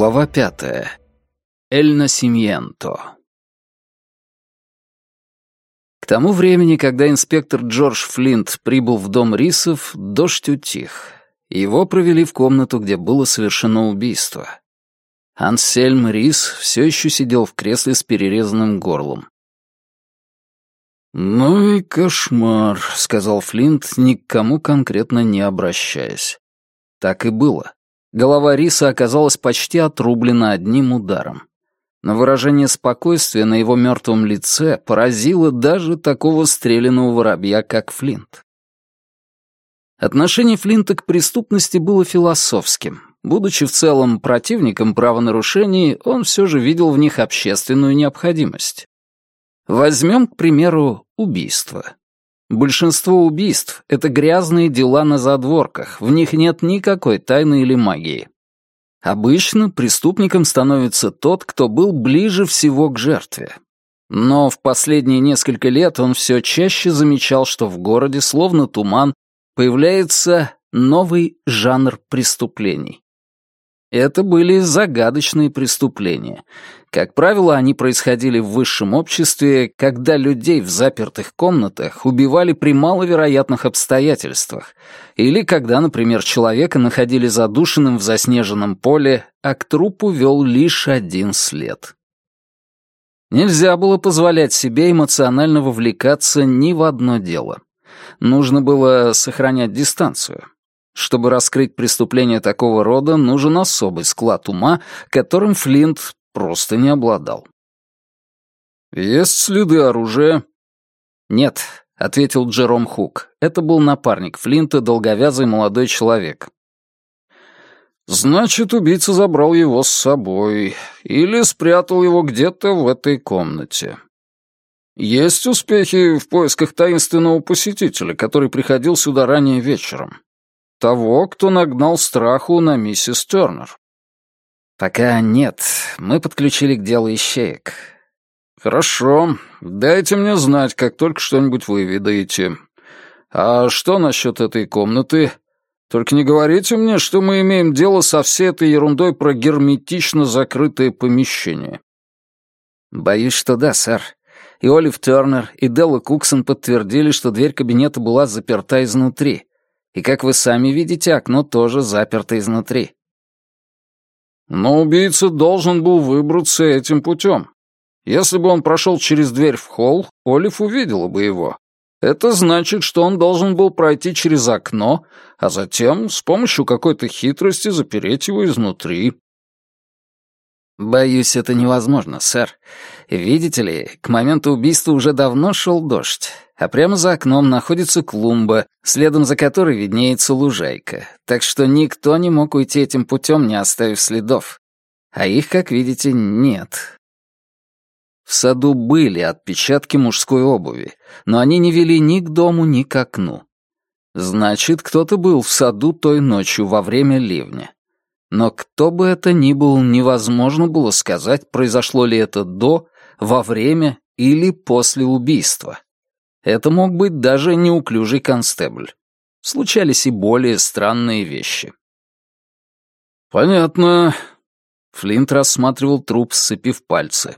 Глава пятая. Эль Насимьенто. К тому времени, когда инспектор Джордж Флинт прибыл в дом Рисов, дождь утих. Его провели в комнату, где было совершено убийство. Ансельм Рис все еще сидел в кресле с перерезанным горлом. «Ну и кошмар», — сказал Флинт, ни к кому конкретно не обращаясь. Так и было. Голова Риса оказалась почти отрублена одним ударом. Но выражение спокойствия на его мертвом лице поразило даже такого стреляного воробья, как Флинт. Отношение Флинта к преступности было философским. Будучи в целом противником правонарушений, он все же видел в них общественную необходимость. Возьмем, к примеру, убийство. Большинство убийств — это грязные дела на задворках, в них нет никакой тайны или магии. Обычно преступником становится тот, кто был ближе всего к жертве. Но в последние несколько лет он все чаще замечал, что в городе, словно туман, появляется новый жанр преступлений. Это были загадочные преступления. Как правило, они происходили в высшем обществе, когда людей в запертых комнатах убивали при маловероятных обстоятельствах, или когда, например, человека находили задушенным в заснеженном поле, а к трупу вел лишь один след. Нельзя было позволять себе эмоционально вовлекаться ни в одно дело. Нужно было сохранять дистанцию. Чтобы раскрыть преступление такого рода, нужен особый склад ума, которым Флинт просто не обладал. «Есть следы оружия?» «Нет», — ответил Джером Хук. Это был напарник Флинта, долговязый молодой человек. «Значит, убийца забрал его с собой или спрятал его где-то в этой комнате. Есть успехи в поисках таинственного посетителя, который приходил сюда ранее вечером?» Того, кто нагнал страху на миссис Тернер. Пока нет. Мы подключили к делу ищеек. Хорошо. Дайте мне знать, как только что-нибудь выведаете. А что насчет этой комнаты? Только не говорите мне, что мы имеем дело со всей этой ерундой про герметично закрытое помещение. Боюсь, что да, сэр. И Олив Тернер, и Делла Куксон подтвердили, что дверь кабинета была заперта изнутри. И, как вы сами видите, окно тоже заперто изнутри. Но убийца должен был выбраться этим путем. Если бы он прошел через дверь в холл, Олив увидела бы его. Это значит, что он должен был пройти через окно, а затем с помощью какой-то хитрости запереть его изнутри. «Боюсь, это невозможно, сэр. Видите ли, к моменту убийства уже давно шел дождь, а прямо за окном находится клумба, следом за которой виднеется лужайка, так что никто не мог уйти этим путем, не оставив следов. А их, как видите, нет». В саду были отпечатки мужской обуви, но они не вели ни к дому, ни к окну. Значит, кто-то был в саду той ночью во время ливня. Но кто бы это ни был, невозможно было сказать, произошло ли это до, во время или после убийства. Это мог быть даже неуклюжий констебль. Случались и более странные вещи. «Понятно». Флинт рассматривал труп, сцепив пальцы.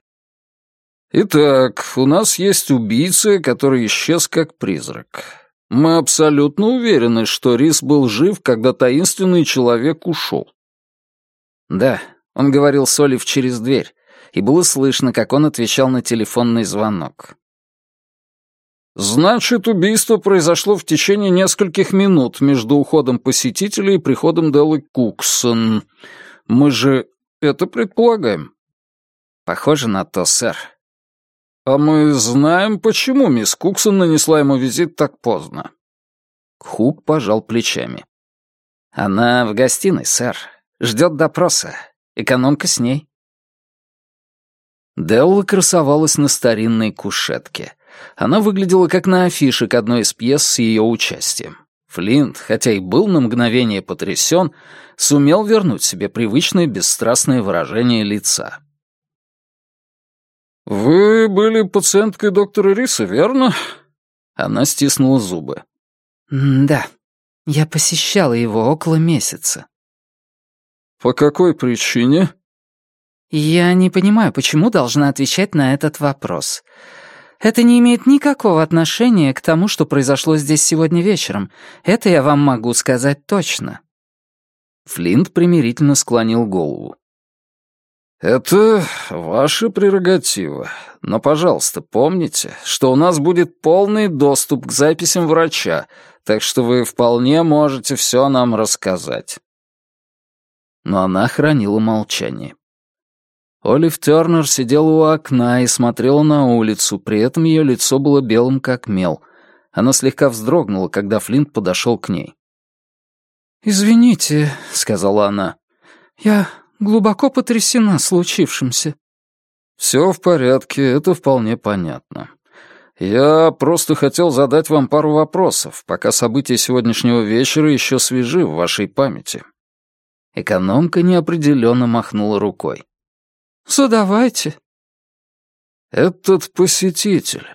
«Итак, у нас есть убийца, который исчез как призрак. Мы абсолютно уверены, что Рис был жив, когда таинственный человек ушел. Да, он говорил с Олив через дверь, и было слышно, как он отвечал на телефонный звонок. «Значит, убийство произошло в течение нескольких минут между уходом посетителей и приходом Деллы Куксон. Мы же это предполагаем». «Похоже на то, сэр». «А мы знаем, почему мисс Куксон нанесла ему визит так поздно». Хук пожал плечами. «Она в гостиной, сэр. Ждет допроса. Экономка с ней. Делла красовалась на старинной кушетке. Она выглядела как на афише к одной из пьес с ее участием. Флинт, хотя и был на мгновение потрясен, сумел вернуть себе привычное бесстрастное выражение лица. «Вы были пациенткой доктора Риса, верно?» Она стиснула зубы. «Да, я посещала его около месяца». «По какой причине?» «Я не понимаю, почему должна отвечать на этот вопрос. Это не имеет никакого отношения к тому, что произошло здесь сегодня вечером. Это я вам могу сказать точно». Флинт примирительно склонил голову. «Это ваша прерогатива. Но, пожалуйста, помните, что у нас будет полный доступ к записям врача, так что вы вполне можете все нам рассказать». Но она хранила молчание. Олив Тернер сидела у окна и смотрела на улицу, при этом ее лицо было белым как мел. Она слегка вздрогнула, когда Флинт подошел к ней. «Извините», — сказала она, — «я глубоко потрясена случившимся». «Все в порядке, это вполне понятно. Я просто хотел задать вам пару вопросов, пока события сегодняшнего вечера еще свежи в вашей памяти». Экономка неопределенно махнула рукой. «Задавайте». «Этот посетитель,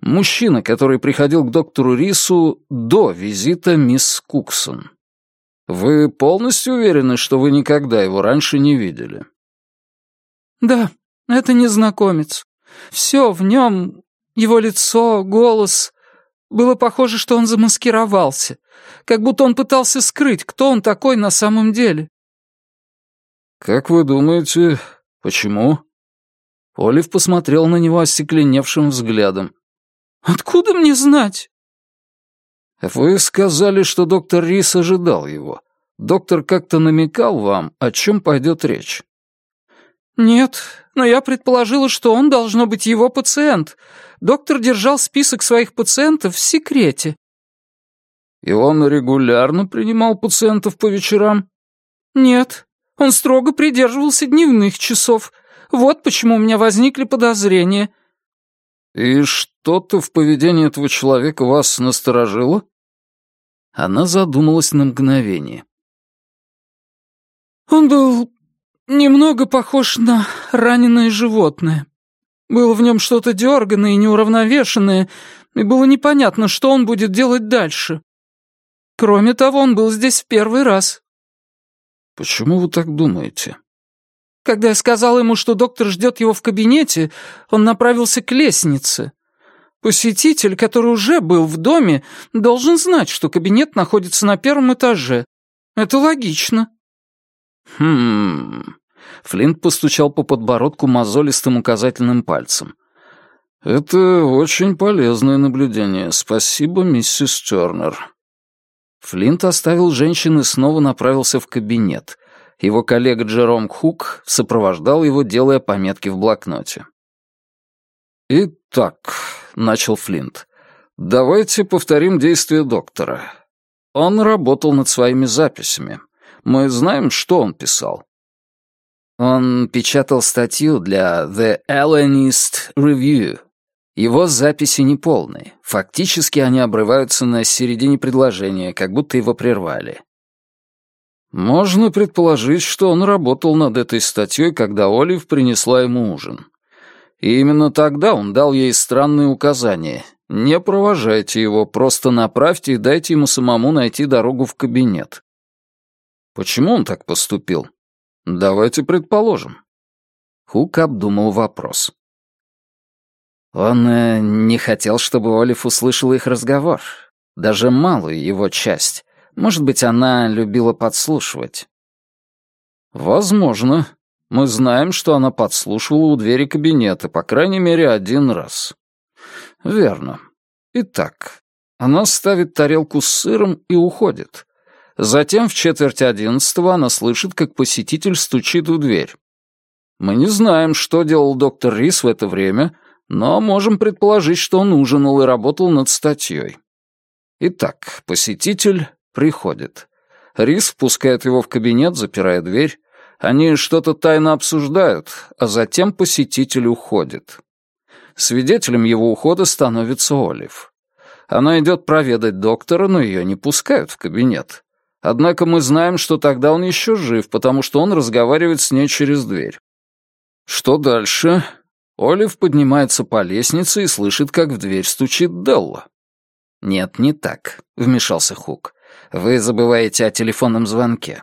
мужчина, который приходил к доктору Рису до визита мисс Куксон. Вы полностью уверены, что вы никогда его раньше не видели?» «Да, это незнакомец. Все в нем, его лицо, голос, было похоже, что он замаскировался, как будто он пытался скрыть, кто он такой на самом деле». «Как вы думаете, почему?» Олив посмотрел на него остекленевшим взглядом. «Откуда мне знать?» «Вы сказали, что доктор Рис ожидал его. Доктор как-то намекал вам, о чем пойдет речь?» «Нет, но я предположила, что он должно быть его пациент. Доктор держал список своих пациентов в секрете». «И он регулярно принимал пациентов по вечерам?» «Нет, он строго придерживался дневных часов. Вот почему у меня возникли подозрения». «И что-то в поведении этого человека вас насторожило?» Она задумалась на мгновение. «Он был немного похож на раненое животное. Было в нем что-то дерганное и неуравновешенное, и было непонятно, что он будет делать дальше. Кроме того, он был здесь в первый раз». «Почему вы так думаете?» Когда я сказал ему, что доктор ждет его в кабинете, он направился к лестнице. Посетитель, который уже был в доме, должен знать, что кабинет находится на первом этаже. Это логично. Хм. Флинт постучал по подбородку мозолистым указательным пальцем. Это очень полезное наблюдение. Спасибо, миссис Тернер. Флинт оставил женщин и снова направился в кабинет. Его коллега Джером Хук сопровождал его, делая пометки в блокноте. «Итак», — начал Флинт, — «давайте повторим действия доктора. Он работал над своими записями. Мы знаем, что он писал». Он печатал статью для The Allenist Review. Его записи неполные. Фактически они обрываются на середине предложения, как будто его прервали. Можно предположить, что он работал над этой статьей, когда Олив принесла ему ужин. И именно тогда он дал ей странные указания. Не провожайте его, просто направьте и дайте ему самому найти дорогу в кабинет. Почему он так поступил? Давайте предположим. Хук обдумал вопрос. Он э, не хотел, чтобы Олив услышал их разговор, даже малую его часть. Может быть, она любила подслушивать. Возможно. Мы знаем, что она подслушивала у двери кабинета, по крайней мере, один раз. Верно. Итак, она ставит тарелку с сыром и уходит. Затем в четверть одиннадцатого она слышит, как посетитель стучит в дверь. Мы не знаем, что делал доктор Рис в это время, но можем предположить, что он ужинал и работал над статьей. Итак, посетитель Приходит. Рис впускает его в кабинет, запирая дверь. Они что-то тайно обсуждают, а затем посетитель уходит. Свидетелем его ухода становится Олив. Она идет проведать доктора, но ее не пускают в кабинет. Однако мы знаем, что тогда он еще жив, потому что он разговаривает с ней через дверь. Что дальше? Олив поднимается по лестнице и слышит, как в дверь стучит Делла. «Нет, не так», — вмешался Хук. Вы забываете о телефонном звонке».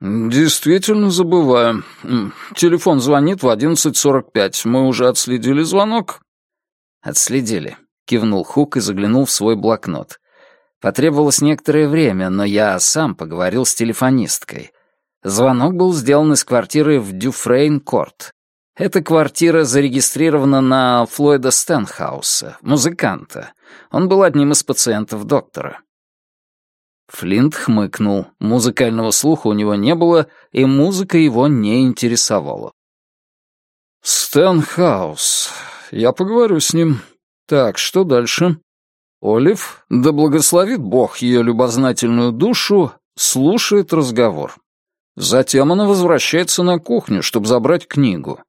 «Действительно забываю. Телефон звонит в 11.45. Мы уже отследили звонок?» «Отследили», — кивнул Хук и заглянул в свой блокнот. Потребовалось некоторое время, но я сам поговорил с телефонисткой. Звонок был сделан из квартиры в Дюфрейн-Корт. Эта квартира зарегистрирована на Флойда Стэнхауса, музыканта. Он был одним из пациентов доктора. Флинт хмыкнул. Музыкального слуха у него не было, и музыка его не интересовала. «Стэнхаус. Я поговорю с ним. Так, что дальше?» Олив, да благословит Бог ее любознательную душу, слушает разговор. Затем она возвращается на кухню, чтобы забрать книгу.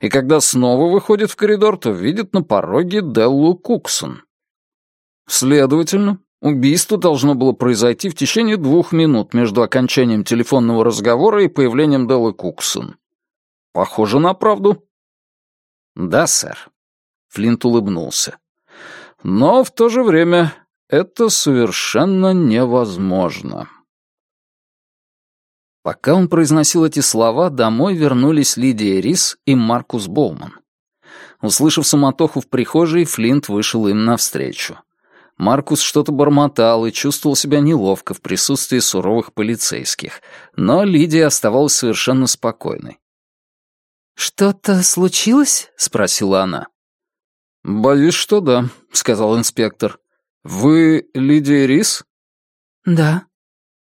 И когда снова выходит в коридор, то видит на пороге Деллу Куксон. Следовательно, убийство должно было произойти в течение двух минут между окончанием телефонного разговора и появлением Деллы Куксон. Похоже на правду. «Да, сэр». Флинт улыбнулся. Но в то же время это совершенно невозможно. Пока он произносил эти слова, домой вернулись Лидия Рис и Маркус Боуман. Услышав самотоху в прихожей, Флинт вышел им навстречу. Маркус что-то бормотал и чувствовал себя неловко в присутствии суровых полицейских, но Лидия оставалась совершенно спокойной. «Что-то случилось?» — спросила она. «Боюсь, что да», — сказал инспектор. «Вы Лидия Рис?» «Да».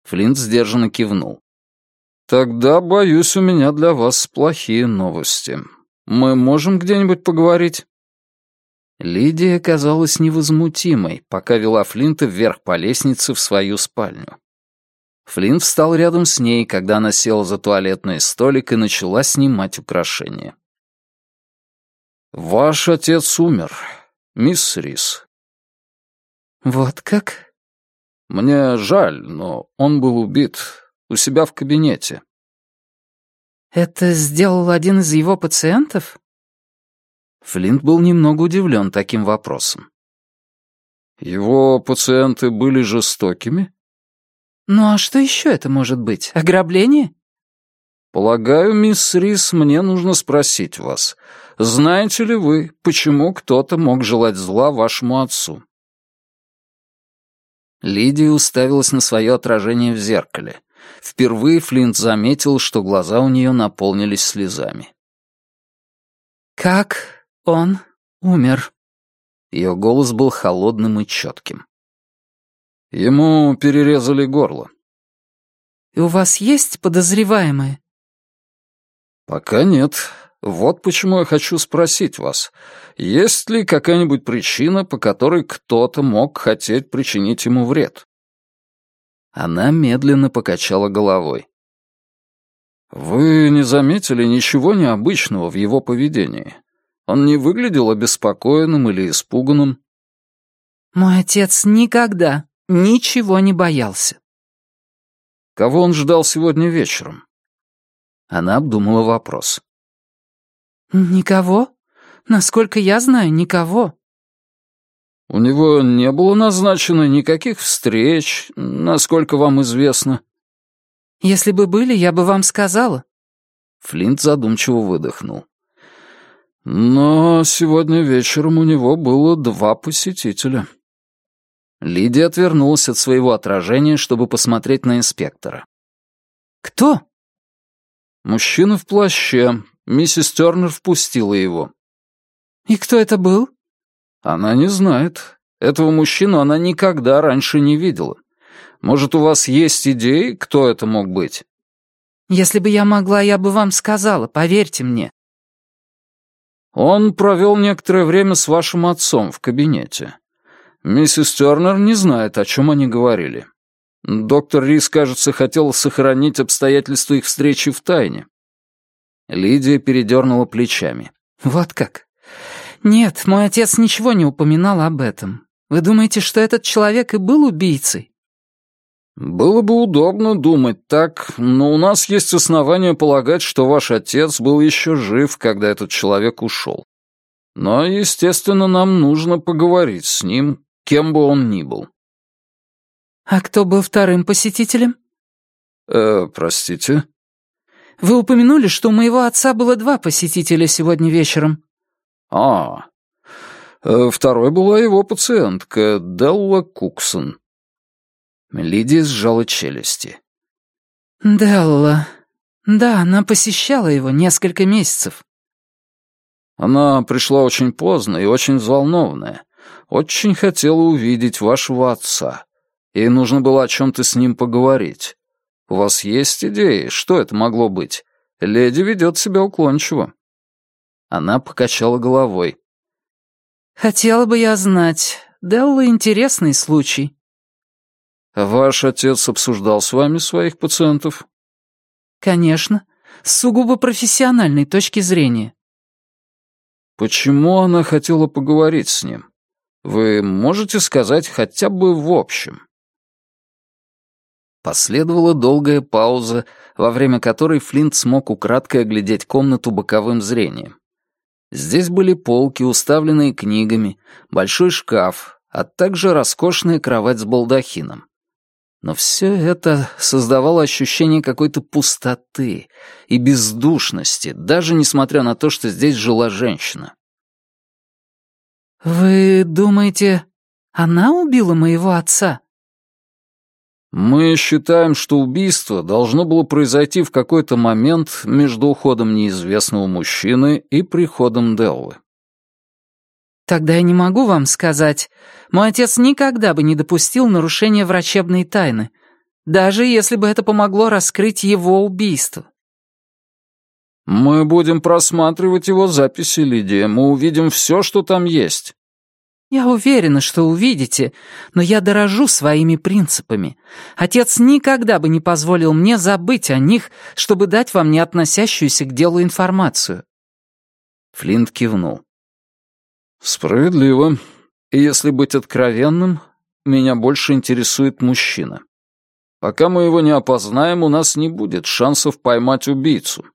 Флинт сдержанно кивнул. «Тогда, боюсь, у меня для вас плохие новости. Мы можем где-нибудь поговорить?» Лидия казалась невозмутимой, пока вела Флинта вверх по лестнице в свою спальню. Флинт встал рядом с ней, когда она села за туалетный столик и начала снимать украшения. «Ваш отец умер, мисс Рис». «Вот как?» «Мне жаль, но он был убит у себя в кабинете». «Это сделал один из его пациентов?» Флинт был немного удивлен таким вопросом. «Его пациенты были жестокими?» «Ну а что еще это может быть? Ограбление?» «Полагаю, мисс Рис, мне нужно спросить вас, знаете ли вы, почему кто-то мог желать зла вашему отцу?» Лидия уставилась на свое отражение в зеркале. Впервые Флинт заметил, что глаза у нее наполнились слезами. «Как он умер?» Ее голос был холодным и четким. «Ему перерезали горло». «И у вас есть подозреваемые?» «Пока нет. Вот почему я хочу спросить вас, есть ли какая-нибудь причина, по которой кто-то мог хотеть причинить ему вред?» Она медленно покачала головой. «Вы не заметили ничего необычного в его поведении? Он не выглядел обеспокоенным или испуганным?» «Мой отец никогда ничего не боялся». «Кого он ждал сегодня вечером?» Она обдумала вопрос. «Никого? Насколько я знаю, никого». «У него не было назначено никаких встреч, насколько вам известно». «Если бы были, я бы вам сказала». Флинт задумчиво выдохнул. «Но сегодня вечером у него было два посетителя». Лидия отвернулась от своего отражения, чтобы посмотреть на инспектора. «Кто?» Мужчина в плаще. Миссис Тернер впустила его. «И кто это был?» Она не знает. Этого мужчину она никогда раньше не видела. Может, у вас есть идеи, кто это мог быть? Если бы я могла, я бы вам сказала, поверьте мне. Он провел некоторое время с вашим отцом в кабинете. Миссис Тернер не знает, о чем они говорили. Доктор Рис, кажется, хотел сохранить обстоятельства их встречи в тайне. Лидия передернула плечами. «Вот как? Нет, мой отец ничего не упоминал об этом. Вы думаете, что этот человек и был убийцей?» «Было бы удобно думать так, но у нас есть основания полагать, что ваш отец был еще жив, когда этот человек ушел. Но, естественно, нам нужно поговорить с ним, кем бы он ни был». «А кто был вторым посетителем?» Э, простите? Вы упомянули, что у моего отца было два посетителя сегодня вечером. А, э, второй была его пациентка, Делла Куксон. Лидия сжала челюсти. Делла. Да, она посещала его несколько месяцев. Она пришла очень поздно и очень взволнованная. Очень хотела увидеть вашего отца. Ей нужно было о чем-то с ним поговорить. У вас есть идеи, что это могло быть? Леди ведет себя уклончиво». Она покачала головой. «Хотела бы я знать. Делла интересный случай». «Ваш отец обсуждал с вами своих пациентов?» «Конечно. С сугубо профессиональной точки зрения». «Почему она хотела поговорить с ним? Вы можете сказать хотя бы в общем?» Последовала долгая пауза, во время которой Флинт смог украдкой оглядеть комнату боковым зрением. Здесь были полки, уставленные книгами, большой шкаф, а также роскошная кровать с балдахином. Но все это создавало ощущение какой-то пустоты и бездушности, даже несмотря на то, что здесь жила женщина. «Вы думаете, она убила моего отца?» Мы считаем, что убийство должно было произойти в какой-то момент между уходом неизвестного мужчины и приходом Деллы. Тогда я не могу вам сказать. Мой отец никогда бы не допустил нарушения врачебной тайны, даже если бы это помогло раскрыть его убийство. Мы будем просматривать его записи, Лидия. Мы увидим все, что там есть. Я уверена, что увидите, но я дорожу своими принципами. Отец никогда бы не позволил мне забыть о них, чтобы дать вам не относящуюся к делу информацию». Флинт кивнул. «Справедливо. И если быть откровенным, меня больше интересует мужчина. Пока мы его не опознаем, у нас не будет шансов поймать убийцу.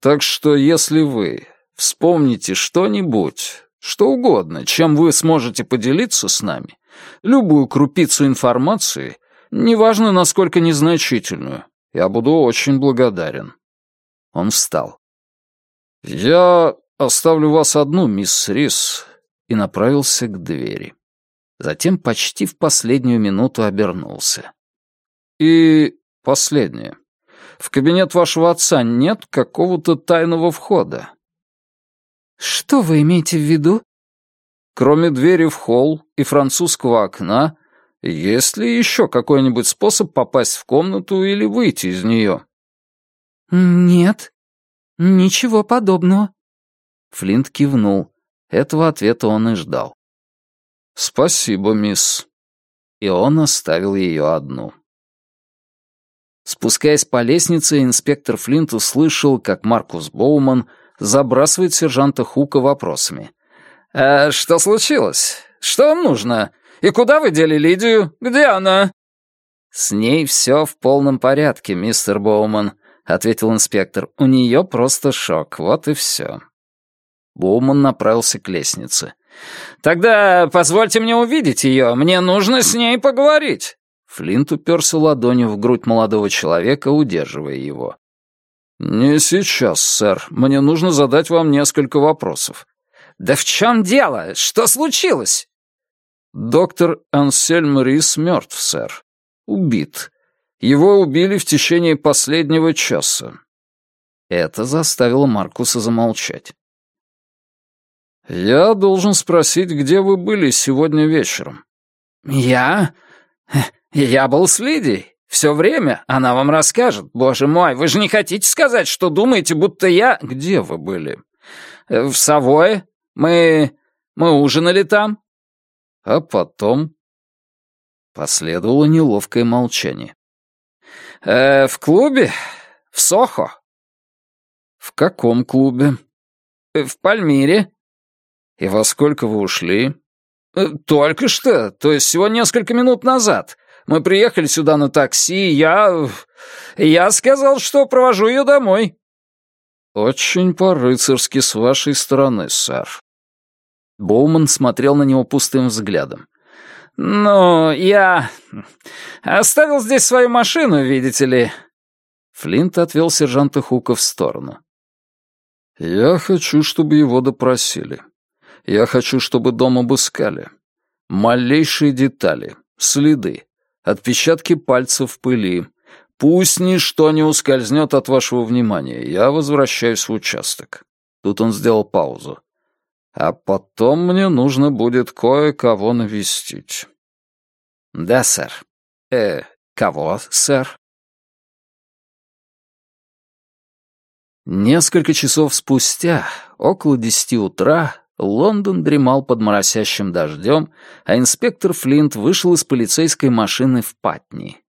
Так что если вы вспомните что-нибудь, что угодно, чем вы сможете поделиться с нами, любую крупицу информации, неважно, насколько незначительную, я буду очень благодарен». Он встал. «Я оставлю вас одну, мисс Рис», и направился к двери. Затем почти в последнюю минуту обернулся. «И последнее. В кабинет вашего отца нет какого-то тайного входа. «Что вы имеете в виду?» «Кроме двери в холл и французского окна, есть ли еще какой-нибудь способ попасть в комнату или выйти из нее?» «Нет, ничего подобного». Флинт кивнул. Этого ответа он и ждал. «Спасибо, мисс». И он оставил ее одну. Спускаясь по лестнице, инспектор Флинт услышал, как Маркус Боуман забрасывает сержанта Хука вопросами. «А что случилось? Что вам нужно? И куда вы дели Лидию? Где она?» «С ней все в полном порядке, мистер Боуман», — ответил инспектор. «У нее просто шок, вот и все». Боуман направился к лестнице. «Тогда позвольте мне увидеть ее, мне нужно с ней поговорить». Флинт уперся ладонью в грудь молодого человека, удерживая его. «Не сейчас, сэр. Мне нужно задать вам несколько вопросов». «Да в чем дело? Что случилось?» «Доктор Ансельм Рис мертв, сэр. Убит. Его убили в течение последнего часа». Это заставило Маркуса замолчать. «Я должен спросить, где вы были сегодня вечером?» «Я? Я был с Лидией. Все время она вам расскажет. Боже мой, вы же не хотите сказать, что думаете, будто я... Где вы были? Э, в Савое. Мы... мы ужинали там. А потом... Последовало неловкое молчание. Э, в клубе? В Сохо. В каком клубе? Э, в Пальмире. И во сколько вы ушли? Э, только что, то есть всего несколько минут назад. Мы приехали сюда на такси, я... Я сказал, что провожу ее домой». «Очень по-рыцарски с вашей стороны, сэр». Боуман смотрел на него пустым взглядом. «Ну, я... оставил здесь свою машину, видите ли. Флинт отвел сержанта Хука в сторону. «Я хочу, чтобы его допросили. Я хочу, чтобы дом обыскали. Малейшие детали, следы, отпечатки пальцев в пыли. Пусть ничто не ускользнет от вашего внимания. Я возвращаюсь в участок». Тут он сделал паузу. «А потом мне нужно будет кое-кого навестить». «Да, сэр». «Э, кого, сэр?» Несколько часов спустя, около десяти утра, Лондон дремал под моросящим дождем, а инспектор Флинт вышел из полицейской машины в Патни.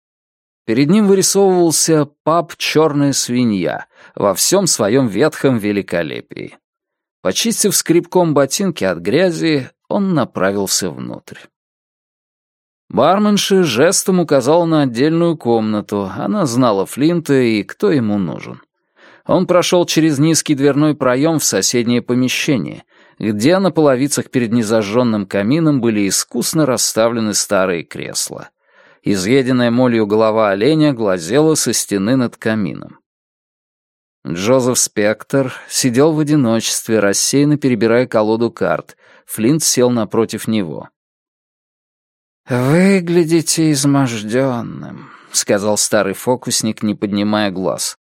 Перед ним вырисовывался паб «Черная свинья» во всем своем ветхом великолепии. Почистив скребком ботинки от грязи, он направился внутрь. Барменша жестом указала на отдельную комнату, она знала Флинта и кто ему нужен. Он прошел через низкий дверной проем в соседнее помещение, где на половицах перед незажженным камином были искусно расставлены старые кресла. Изъеденная молью голова оленя глазела со стены над камином. Джозеф Спектр сидел в одиночестве, рассеянно перебирая колоду карт. Флинт сел напротив него. «Выглядите изможденным», — сказал старый фокусник, не поднимая глаз.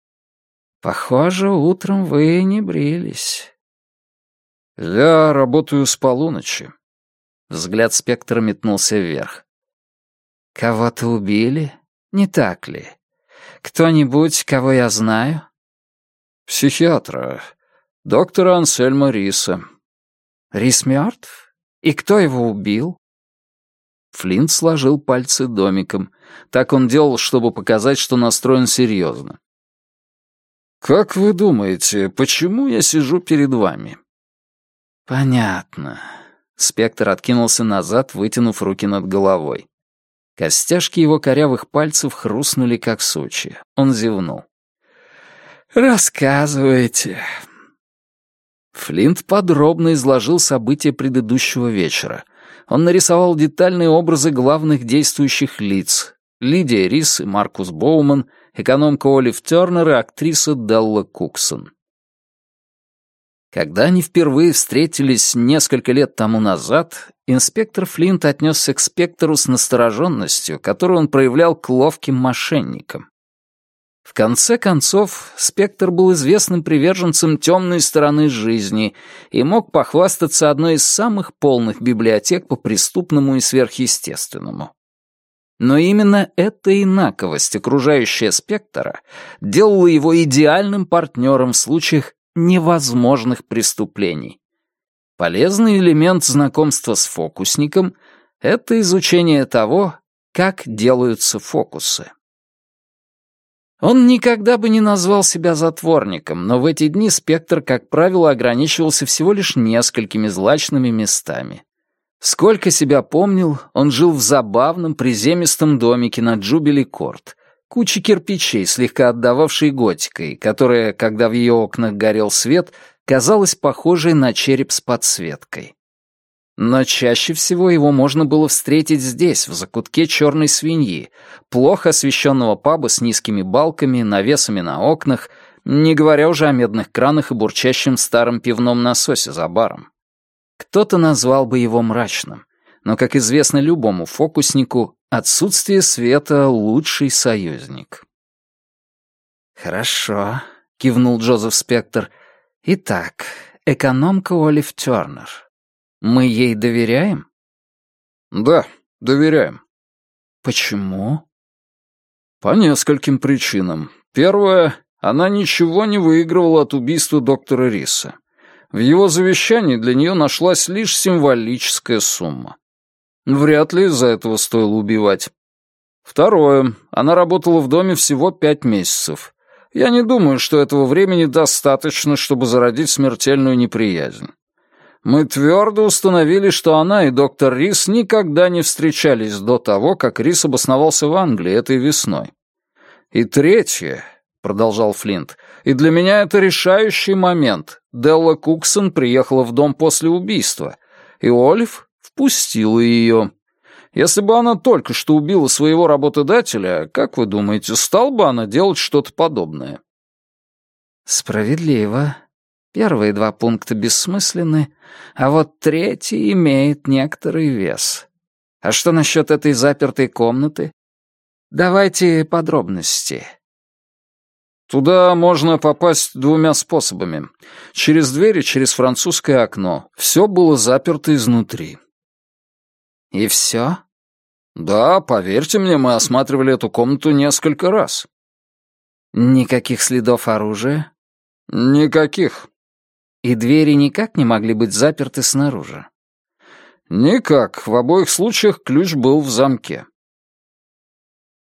Похоже, утром вы не брились. Я работаю с полуночи. Взгляд спектра метнулся вверх. Кого-то убили? Не так ли? Кто-нибудь, кого я знаю? Психиатра. Доктора Ансельма Риса. Рис мертв? И кто его убил? Флинт сложил пальцы домиком. Так он делал, чтобы показать, что настроен серьезно. «Как вы думаете, почему я сижу перед вами?» «Понятно». Спектр откинулся назад, вытянув руки над головой. Костяшки его корявых пальцев хрустнули, как сучья. Он зевнул. «Рассказывайте». Флинт подробно изложил события предыдущего вечера. Он нарисовал детальные образы главных действующих лиц. Лидия Рис и Маркус Боуман — экономка Олив Тернер и актриса Делла Куксон. Когда они впервые встретились несколько лет тому назад, инспектор Флинт отнесся к спектру с настороженностью, которую он проявлял к ловким мошенникам. В конце концов, Спектр был известным приверженцем темной стороны жизни и мог похвастаться одной из самых полных библиотек по преступному и сверхъестественному. Но именно эта инаковость, окружающая спектра, делала его идеальным партнером в случаях невозможных преступлений. Полезный элемент знакомства с фокусником — это изучение того, как делаются фокусы. Он никогда бы не назвал себя затворником, но в эти дни спектр, как правило, ограничивался всего лишь несколькими злачными местами. Сколько себя помнил, он жил в забавном приземистом домике на Джубили-Корт, куче кирпичей, слегка отдававшей готикой, которая, когда в ее окнах горел свет, казалась похожей на череп с подсветкой. Но чаще всего его можно было встретить здесь, в закутке черной свиньи, плохо освещенного паба с низкими балками, навесами на окнах, не говоря уже о медных кранах и бурчащем старом пивном насосе за баром. Кто-то назвал бы его мрачным, но, как известно любому фокуснику, отсутствие света — лучший союзник. «Хорошо», — кивнул Джозеф Спектр. «Итак, экономка Олив Тернер. Мы ей доверяем?» «Да, доверяем». «Почему?» «По нескольким причинам. Первое, она ничего не выигрывала от убийства доктора Риса. В его завещании для нее нашлась лишь символическая сумма. Вряд ли из-за этого стоило убивать. Второе. Она работала в доме всего пять месяцев. Я не думаю, что этого времени достаточно, чтобы зародить смертельную неприязнь. Мы твердо установили, что она и доктор Рис никогда не встречались до того, как Рис обосновался в Англии этой весной. И третье, — продолжал Флинт, — «и для меня это решающий момент. Делла Куксон приехала в дом после убийства, и Олив впустила ее. Если бы она только что убила своего работодателя, как вы думаете, стал бы она делать что-то подобное? Справедливо. Первые два пункта бессмысленны, а вот третий имеет некоторый вес. А что насчет этой запертой комнаты? Давайте подробности. Туда можно попасть двумя способами. Через дверь и через французское окно. Все было заперто изнутри. И все? Да, поверьте мне, мы осматривали эту комнату несколько раз. Никаких следов оружия? Никаких. И двери никак не могли быть заперты снаружи? Никак. В обоих случаях ключ был в замке.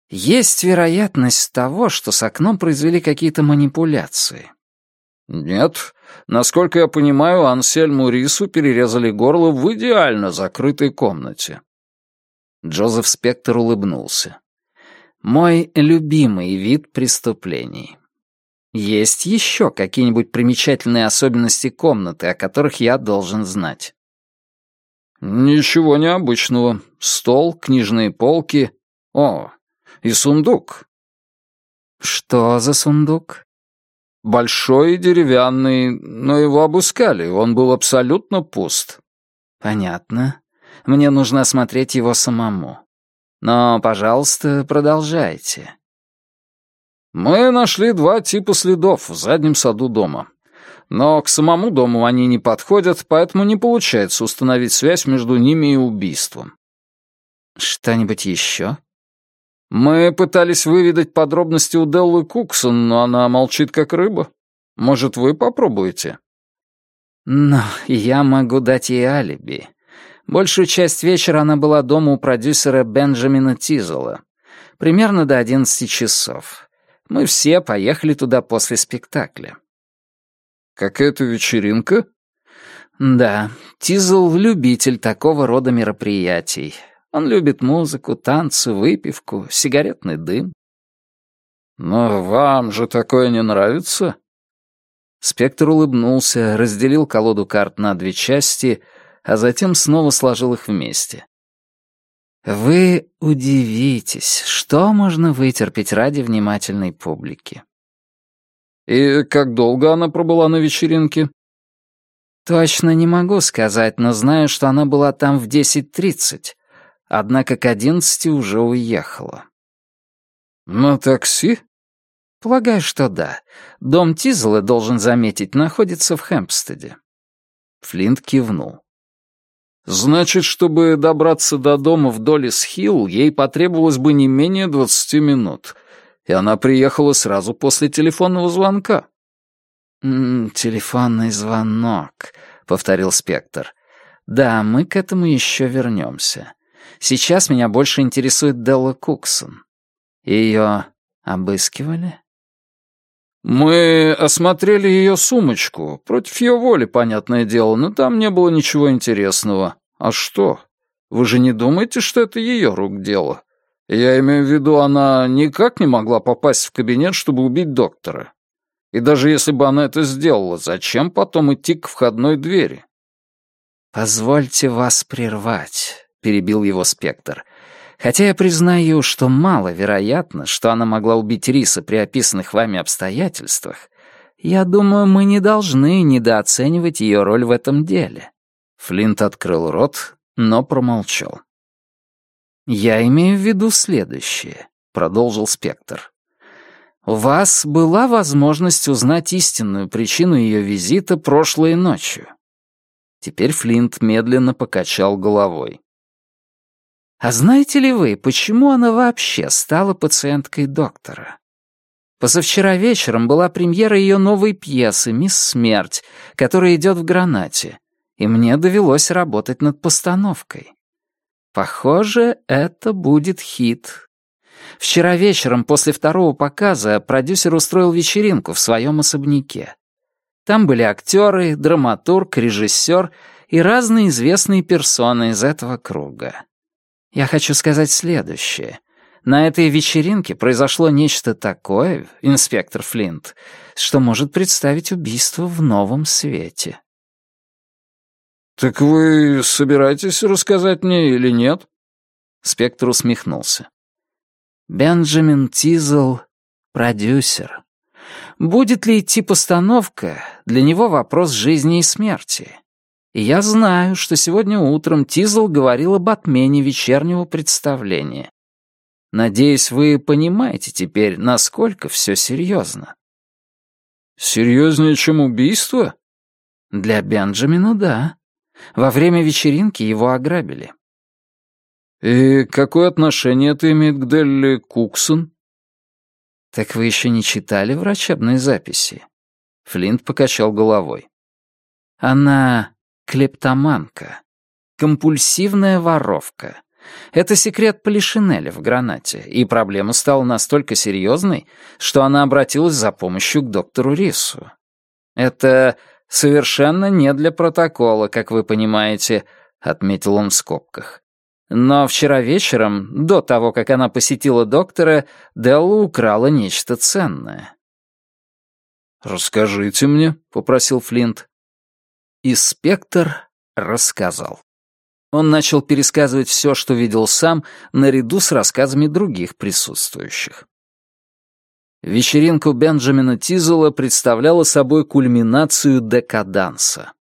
Есть вероятность того, что с окном произвели какие-то манипуляции. Нет. Насколько я понимаю, Ансельму Рису перерезали горло в идеально закрытой комнате. Джозеф Спектр улыбнулся. Мой любимый вид преступлений. Есть еще какие-нибудь примечательные особенности комнаты, о которых я должен знать? Ничего необычного. Стол, книжные полки. О, и сундук. Что за сундук? Большой и деревянный, но его обыскали, он был абсолютно пуст. Понятно. Мне нужно осмотреть его самому. Но, пожалуйста, продолжайте. Мы нашли два типа следов в заднем саду дома. Но к самому дому они не подходят, поэтому не получается установить связь между ними и убийством. Что-нибудь еще? Мы пытались выведать подробности у Деллы Куксон, но она молчит как рыба. Может, вы попробуете? Но я могу дать ей алиби. Большую часть вечера она была дома у продюсера Бенджамина Тизела. Примерно до одиннадцати часов. Мы все поехали туда после спектакля. Какая-то вечеринка? Да, Тизел — любитель такого рода мероприятий. Он любит музыку, танцы, выпивку, сигаретный дым. «Но вам же такое не нравится?» Спектр улыбнулся, разделил колоду карт на две части, а затем снова сложил их вместе. «Вы удивитесь, что можно вытерпеть ради внимательной публики». «И как долго она пробыла на вечеринке?» «Точно не могу сказать, но знаю, что она была там в десять тридцать, однако к одиннадцати уже уехала. «На такси?» «Полагаю, что да. Дом Тизела, должен заметить, находится в Хэмпстеде». Флинт кивнул. «Значит, чтобы добраться до дома в Доллис-Хилл, ей потребовалось бы не менее двадцати минут, и она приехала сразу после телефонного звонка». «М -м, «Телефонный звонок», — повторил Спектр. «Да, мы к этому еще вернемся. Сейчас меня больше интересует Делла Куксон. Ее обыскивали? Мы осмотрели ее сумочку. Против ее воли, понятное дело, но там не было ничего интересного. А что? Вы же не думаете, что это ее рук дело? Я имею в виду, она никак не могла попасть в кабинет, чтобы убить доктора. И даже если бы она это сделала, зачем потом идти к входной двери? «Позвольте вас прервать», — перебил его спектр. «Хотя я признаю, что маловероятно, что она могла убить Риса при описанных вами обстоятельствах, я думаю, мы не должны недооценивать ее роль в этом деле». Флинт открыл рот, но промолчал. «Я имею в виду следующее», — продолжил спектр. «У вас была возможность узнать истинную причину ее визита прошлой ночью». Теперь Флинт медленно покачал головой. А знаете ли вы, почему она вообще стала пациенткой доктора? Позавчера вечером была премьера ее новой пьесы «Мисс Смерть», которая идет в гранате, и мне довелось работать над постановкой. Похоже, это будет хит. Вчера вечером после второго показа продюсер устроил вечеринку в своем особняке. Там были актеры, драматург, режиссер и разные известные персоны из этого круга. Я хочу сказать следующее. На этой вечеринке произошло нечто такое, инспектор Флинт, что может представить убийство в новом свете. «Так вы собираетесь рассказать мне или нет?» Спектр усмехнулся. Бенджамин Тизл — продюсер. Будет ли идти постановка, для него вопрос жизни и смерти. И я знаю, что сегодня утром Тизл говорил об отмене вечернего представления. Надеюсь, вы понимаете теперь, насколько все серьезно. Серьезнее, чем убийство? Для Бенджамина — да. Во время вечеринки его ограбили. И какое отношение это имеет к Делли Куксон? Так вы еще не читали врачебные записи? Флинт покачал головой. Она клептоманка, компульсивная воровка. Это секрет Полишинеля в гранате, и проблема стала настолько серьезной, что она обратилась за помощью к доктору Рису. Это совершенно не для протокола, как вы понимаете, отметил он в скобках. Но вчера вечером, до того, как она посетила доктора, Делла украла нечто ценное. «Расскажите мне», — попросил Флинт. И спектр рассказал. Он начал пересказывать все, что видел сам, наряду с рассказами других присутствующих. Вечеринка Бенджамина Тизела представляла собой кульминацию декаданса.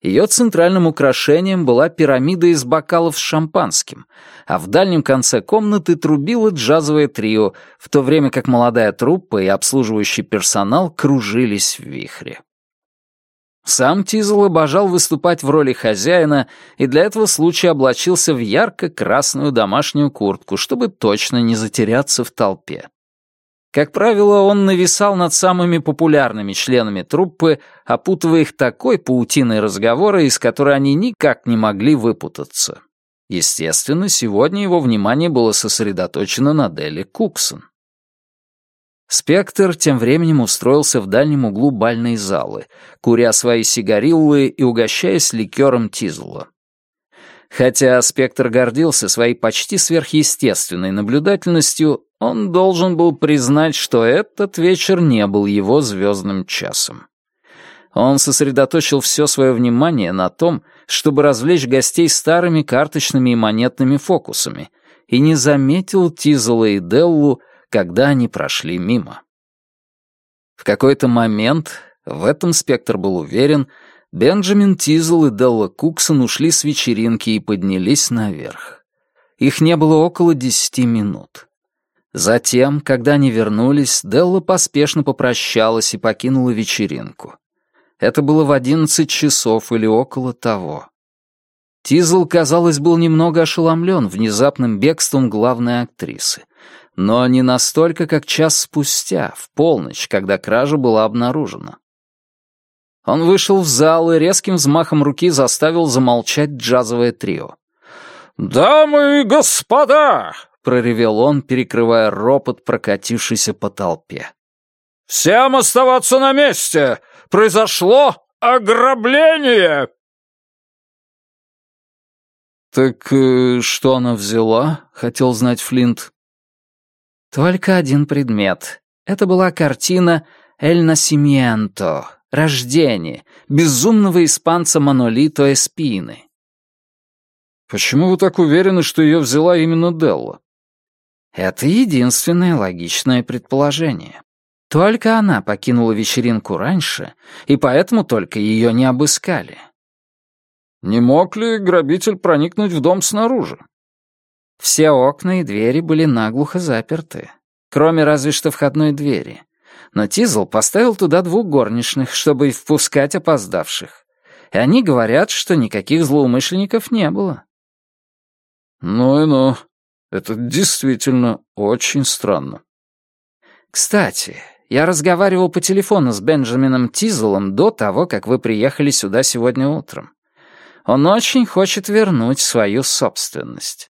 Ее центральным украшением была пирамида из бокалов с шампанским, а в дальнем конце комнаты трубило джазовое трио, в то время как молодая труппа и обслуживающий персонал кружились в вихре. Сам Тизл обожал выступать в роли хозяина и для этого случая облачился в ярко-красную домашнюю куртку, чтобы точно не затеряться в толпе. Как правило, он нависал над самыми популярными членами труппы, опутывая их такой паутиной разговора, из которой они никак не могли выпутаться. Естественно, сегодня его внимание было сосредоточено на Делли Куксон. Спектр тем временем устроился в дальнем углу бальной залы, куря свои сигариллы и угощаясь ликером Тизла. Хотя Спектр гордился своей почти сверхъестественной наблюдательностью, он должен был признать, что этот вечер не был его звездным часом. Он сосредоточил все свое внимание на том, чтобы развлечь гостей старыми карточными и монетными фокусами, и не заметил Тизела и Деллу, когда они прошли мимо. В какой-то момент, в этом Спектр был уверен, Бенджамин Тизл и Делла Куксон ушли с вечеринки и поднялись наверх. Их не было около десяти минут. Затем, когда они вернулись, Делла поспешно попрощалась и покинула вечеринку. Это было в одиннадцать часов или около того. Тизл, казалось, был немного ошеломлен внезапным бегством главной актрисы но не настолько, как час спустя, в полночь, когда кража была обнаружена. Он вышел в зал и резким взмахом руки заставил замолчать джазовое трио. «Дамы и господа!» — проревел он, перекрывая ропот, прокатившийся по толпе. «Всем оставаться на месте! Произошло ограбление!» «Так э, что она взяла?» — хотел знать Флинт. Только один предмет. Это была картина «Эль Насимиенто» — «Рождение» безумного испанца Манолито Эспины. «Почему вы так уверены, что ее взяла именно Делла?» Это единственное логичное предположение. Только она покинула вечеринку раньше, и поэтому только ее не обыскали. Не мог ли грабитель проникнуть в дом снаружи? Все окна и двери были наглухо заперты, кроме разве что входной двери. Но Тизл поставил туда двух горничных, чтобы впускать опоздавших. И они говорят, что никаких злоумышленников не было. Ну и ну. Это действительно очень странно. Кстати, я разговаривал по телефону с Бенджамином Тизелом до того, как вы приехали сюда сегодня утром. Он очень хочет вернуть свою собственность.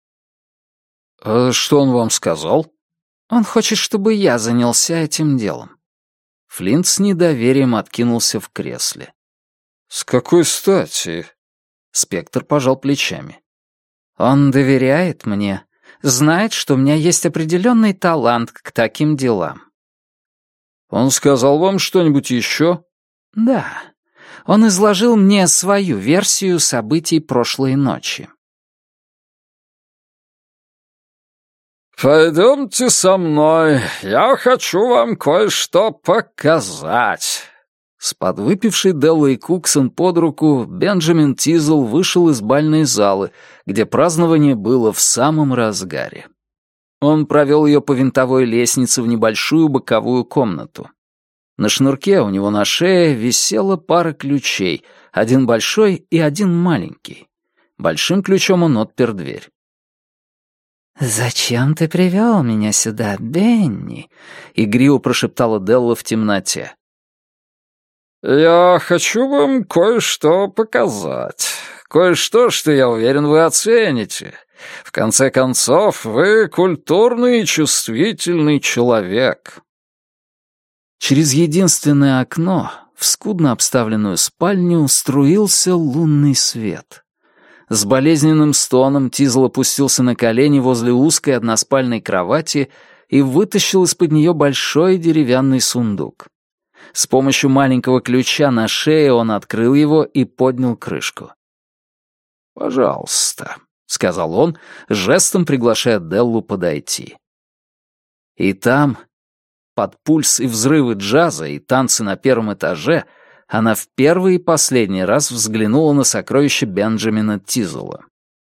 «А что он вам сказал?» «Он хочет, чтобы я занялся этим делом». Флинт с недоверием откинулся в кресле. «С какой стати?» Спектр пожал плечами. «Он доверяет мне, знает, что у меня есть определенный талант к таким делам». «Он сказал вам что-нибудь еще?» «Да. Он изложил мне свою версию событий прошлой ночи». «Пойдемте со мной, я хочу вам кое-что показать». С подвыпившей Деллой Куксон под руку Бенджамин Тизл вышел из бальной залы, где празднование было в самом разгаре. Он провел ее по винтовой лестнице в небольшую боковую комнату. На шнурке у него на шее висела пара ключей, один большой и один маленький. Большим ключом он отпер дверь. «Зачем ты привел меня сюда, Бенни?» — игриво прошептала Делла в темноте. «Я хочу вам кое-что показать. Кое-что, что, я уверен, вы оцените. В конце концов, вы культурный и чувствительный человек». Через единственное окно в скудно обставленную спальню струился лунный свет. С болезненным стоном Тизл опустился на колени возле узкой односпальной кровати и вытащил из-под нее большой деревянный сундук. С помощью маленького ключа на шее он открыл его и поднял крышку. «Пожалуйста», — сказал он, жестом приглашая Деллу подойти. И там, под пульс и взрывы джаза и танцы на первом этаже, она в первый и последний раз взглянула на сокровище Бенджамина Тизула.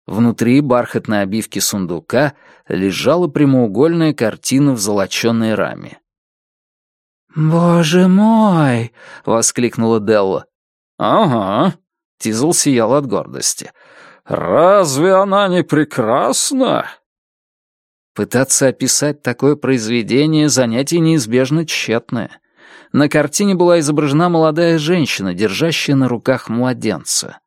Внутри бархатной обивки сундука лежала прямоугольная картина в золоченой раме. «Боже мой!» — воскликнула Делла. «Ага», — Тизл сиял от гордости. «Разве она не прекрасна?» Пытаться описать такое произведение — занятие неизбежно тщетное. На картине была изображена молодая женщина, держащая на руках младенца.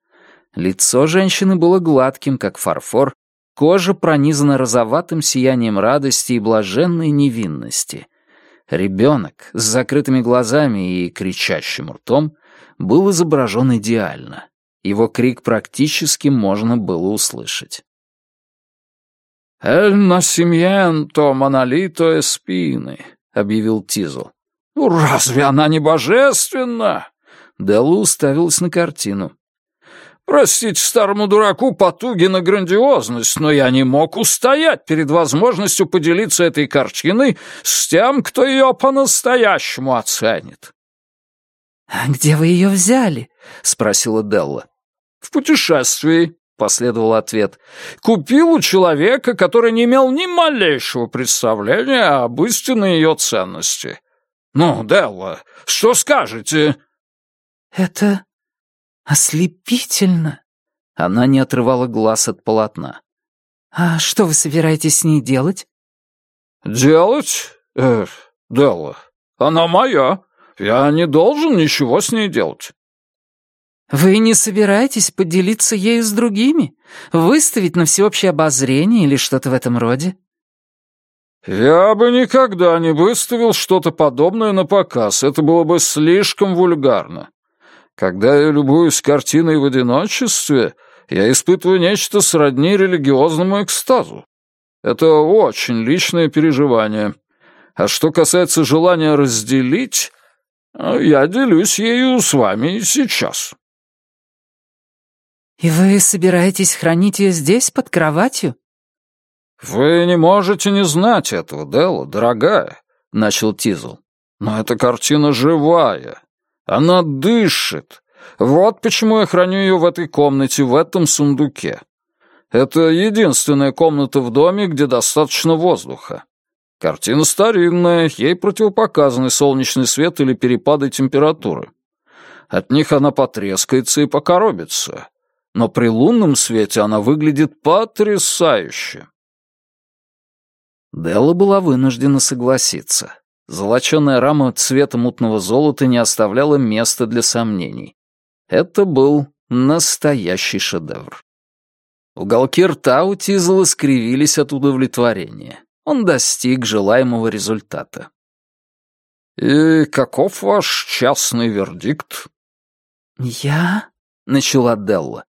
Лицо женщины было гладким, как фарфор, кожа пронизана розоватым сиянием радости и блаженной невинности. Ребенок с закрытыми глазами и кричащим ртом был изображен идеально. Его крик практически можно было услышать. «Эль насимьенто монолито эспины», — объявил Тизл. «Ну разве она не божественна?» Делла уставилась на картину. «Простите старому дураку потуги на грандиозность, но я не мог устоять перед возможностью поделиться этой картиной с тем, кто ее по-настоящему оценит». «А где вы ее взяли?» — спросила Делла. «В путешествии», — последовал ответ. «Купил у человека, который не имел ни малейшего представления об истинной ее ценности. «Ну, Делла, что скажете?» «Это ослепительно!» Она не отрывала глаз от полотна. «А что вы собираетесь с ней делать?» «Делать? Эх, Делла, она моя. Я не должен ничего с ней делать». «Вы не собираетесь поделиться ею с другими? Выставить на всеобщее обозрение или что-то в этом роде?» «Я бы никогда не выставил что-то подобное на показ, это было бы слишком вульгарно. Когда я любуюсь картиной в одиночестве, я испытываю нечто сродни религиозному экстазу. Это очень личное переживание. А что касается желания разделить, я делюсь ею с вами сейчас». «И вы собираетесь хранить ее здесь, под кроватью?» «Вы не можете не знать этого, Делла, дорогая», — начал Тизл. «Но эта картина живая. Она дышит. Вот почему я храню ее в этой комнате, в этом сундуке. Это единственная комната в доме, где достаточно воздуха. Картина старинная, ей противопоказаны солнечный свет или перепады температуры. От них она потрескается и покоробится. Но при лунном свете она выглядит потрясающе. Делла была вынуждена согласиться. Золоченая рама цвета мутного золота не оставляла места для сомнений. Это был настоящий шедевр. Уголки рта у Тизела скривились от удовлетворения. Он достиг желаемого результата. «И каков ваш частный вердикт?» «Я?» — начала Делла.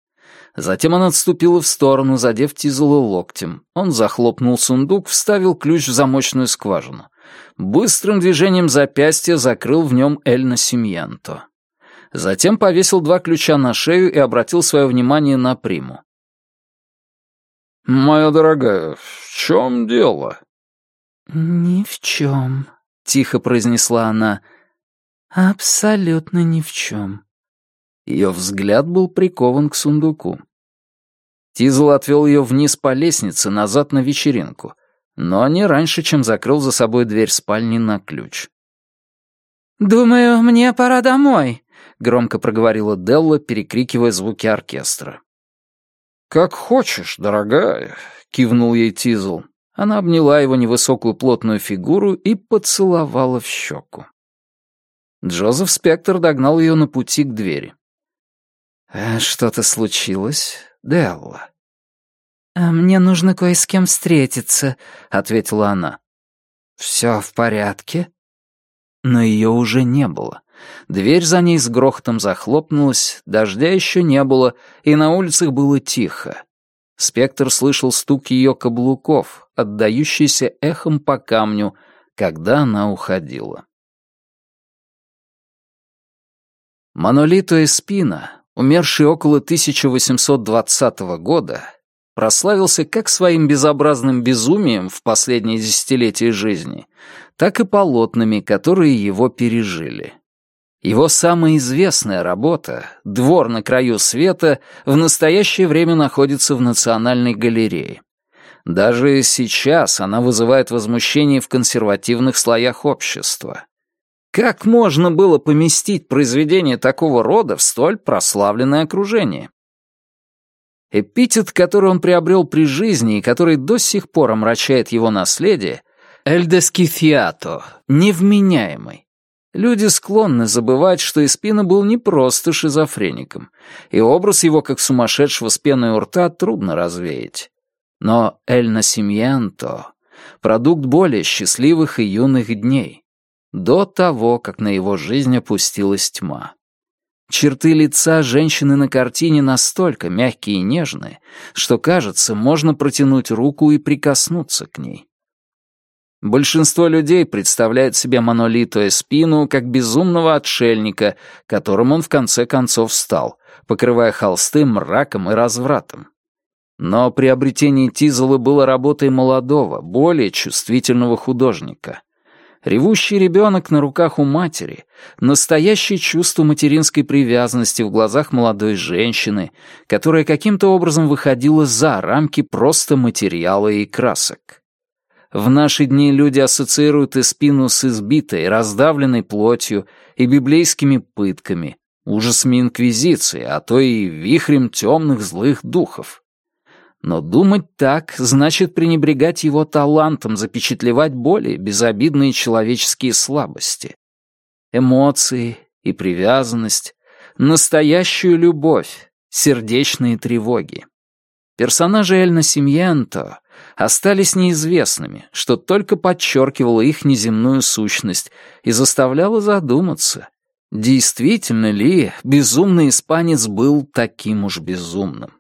Затем она отступила в сторону, задев Тизела локтем. Он захлопнул сундук, вставил ключ в замочную скважину. Быстрым движением запястья закрыл в нем Эль Насимьянто. Затем повесил два ключа на шею и обратил свое внимание на приму. «Моя дорогая, в чем дело?» «Ни в чем», — тихо произнесла она. «Абсолютно ни в чем». Ее взгляд был прикован к сундуку. Тизл отвел ее вниз по лестнице, назад на вечеринку, но не раньше, чем закрыл за собой дверь спальни на ключ. «Думаю, мне пора домой», — громко проговорила Делла, перекрикивая звуки оркестра. «Как хочешь, дорогая», — кивнул ей Тизл. Она обняла его невысокую плотную фигуру и поцеловала в щеку. Джозеф Спектр догнал ее на пути к двери. «Э, «Что-то случилось, Делла?» «А «Мне нужно кое с кем встретиться», — ответила она. «Все в порядке?» Но ее уже не было. Дверь за ней с грохотом захлопнулась, дождя еще не было, и на улицах было тихо. Спектр слышал стук ее каблуков, отдающийся эхом по камню, когда она уходила. Манолито Эспина, умерший около 1820 года, прославился как своим безобразным безумием в последние десятилетия жизни, так и полотнами, которые его пережили. Его самая известная работа «Двор на краю света» в настоящее время находится в Национальной галерее. Даже сейчас она вызывает возмущение в консервативных слоях общества. Как можно было поместить произведение такого рода в столь прославленное окружение? Эпитет, который он приобрел при жизни и который до сих пор омрачает его наследие, «эльдескифиато» — невменяемый. Люди склонны забывать, что Испина был не просто шизофреником, и образ его как сумасшедшего с пеной у рта трудно развеять. Но «эль насимьянто» — продукт более счастливых и юных дней, до того, как на его жизнь опустилась тьма. Черты лица женщины на картине настолько мягкие и нежные, что, кажется, можно протянуть руку и прикоснуться к ней. Большинство людей представляет себе Манолито Эспину как безумного отшельника, которым он в конце концов стал, покрывая холсты мраком и развратом. Но приобретение Тизела было работой молодого, более чувствительного художника. Ревущий ребенок на руках у матери, настоящее чувство материнской привязанности в глазах молодой женщины, которая каким-то образом выходила за рамки просто материала и красок. В наши дни люди ассоциируют Эспину с избитой, раздавленной плотью и библейскими пытками, ужасами Инквизиции, а то и вихрем темных злых духов. Но думать так значит пренебрегать его талантом запечатлевать более безобидные человеческие слабости. Эмоции и привязанность, настоящую любовь, сердечные тревоги. Персонажи Эльна Симьенто остались неизвестными, что только подчеркивало их неземную сущность и заставляло задуматься, действительно ли безумный испанец был таким уж безумным.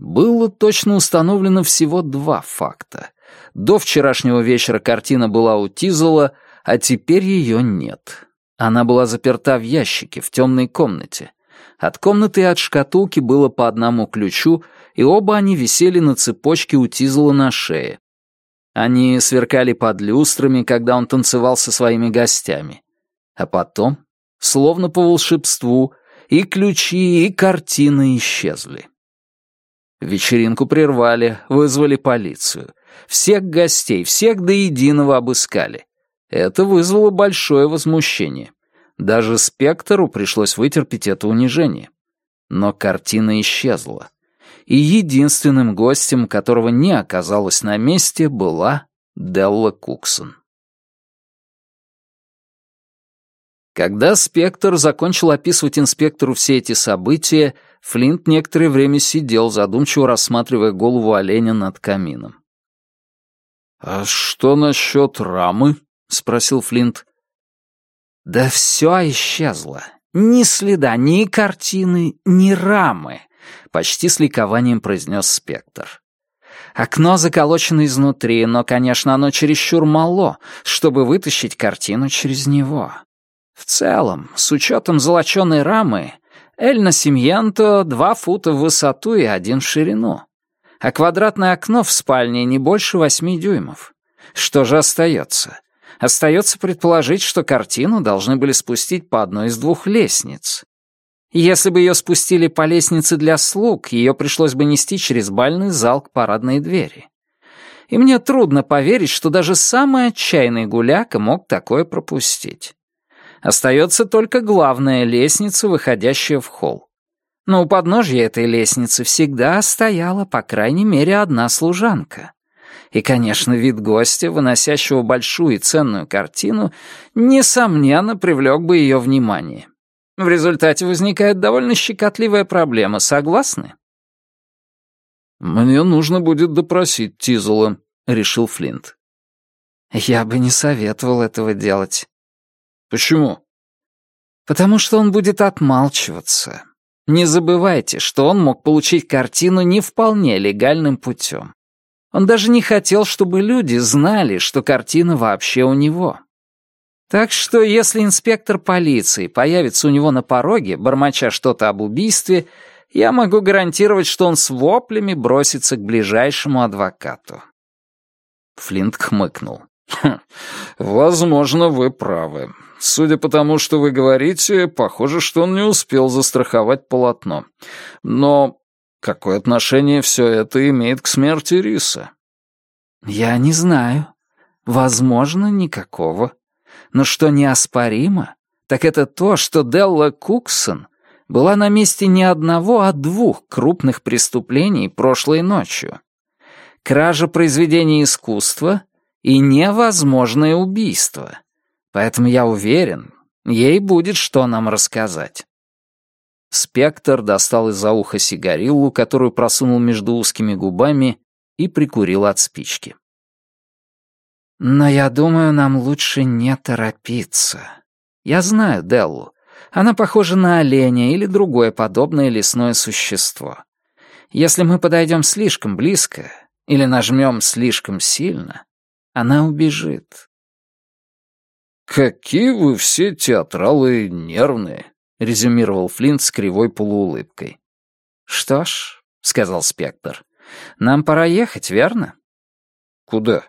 Было точно установлено всего два факта. До вчерашнего вечера картина была у Тизела, а теперь ее нет. Она была заперта в ящике в темной комнате. От комнаты и от шкатулки было по одному ключу, и оба они висели на цепочке у Тизла на шее. Они сверкали под люстрами, когда он танцевал со своими гостями. А потом, словно по волшебству, и ключи, и картины исчезли. Вечеринку прервали, вызвали полицию. Всех гостей, всех до единого обыскали. Это вызвало большое возмущение. Даже Спектру пришлось вытерпеть это унижение. Но картина исчезла и единственным гостем, которого не оказалось на месте, была Делла Куксон. Когда Спектр закончил описывать инспектору все эти события, Флинт некоторое время сидел, задумчиво рассматривая голову оленя над камином. «А что насчет рамы?» — спросил Флинт. «Да все исчезло. Ни следа, ни картины, ни рамы», — почти с ликованием произнес спектр. Окно заколочено изнутри, но, конечно, оно чересчур мало, чтобы вытащить картину через него. В целом, с учетом золоченой рамы, Эль Насимьянто два фута в высоту и один в ширину. А квадратное окно в спальне не больше восьми дюймов. Что же остается? Остается предположить, что картину должны были спустить по одной из двух лестниц. Если бы ее спустили по лестнице для слуг, ее пришлось бы нести через бальный зал к парадной двери. И мне трудно поверить, что даже самый отчаянный гуляка мог такое пропустить. Остается только главная лестница, выходящая в холл. Но у подножья этой лестницы всегда стояла, по крайней мере, одна служанка. И, конечно, вид гостя, выносящего большую и ценную картину, несомненно, привлек бы ее внимание. В результате возникает довольно щекотливая проблема, согласны? «Мне нужно будет допросить Тизела», — решил Флинт. «Я бы не советовал этого делать». «Почему?» «Потому что он будет отмалчиваться. Не забывайте, что он мог получить картину не вполне легальным путем. Он даже не хотел, чтобы люди знали, что картина вообще у него. Так что, если инспектор полиции появится у него на пороге, бормоча что-то об убийстве, я могу гарантировать, что он с воплями бросится к ближайшему адвокату. Флинт хмыкнул. «Хм, «Возможно, вы правы. Судя по тому, что вы говорите, похоже, что он не успел застраховать полотно. Но какое отношение все это имеет к смерти Риса?» «Я не знаю. Возможно, никакого. Но что неоспоримо, так это то, что Делла Куксон была на месте не одного, а двух крупных преступлений прошлой ночью. Кража произведений искусства и невозможное убийство. Поэтому я уверен, ей будет что нам рассказать. Спектр достал из-за уха сигариллу, которую просунул между узкими губами, и прикурил от спички. «Но я думаю, нам лучше не торопиться. Я знаю Деллу. Она похожа на оленя или другое подобное лесное существо. Если мы подойдем слишком близко или нажмем слишком сильно, она убежит. «Какие вы все театралы нервные», — резюмировал Флинт с кривой полуулыбкой. «Что ж», — сказал Спектр, — «нам пора ехать, верно?» «Куда?»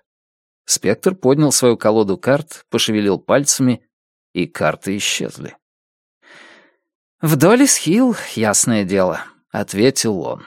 Спектр поднял свою колоду карт, пошевелил пальцами, и карты исчезли. «В Долис Хилл, ясное дело», — ответил он.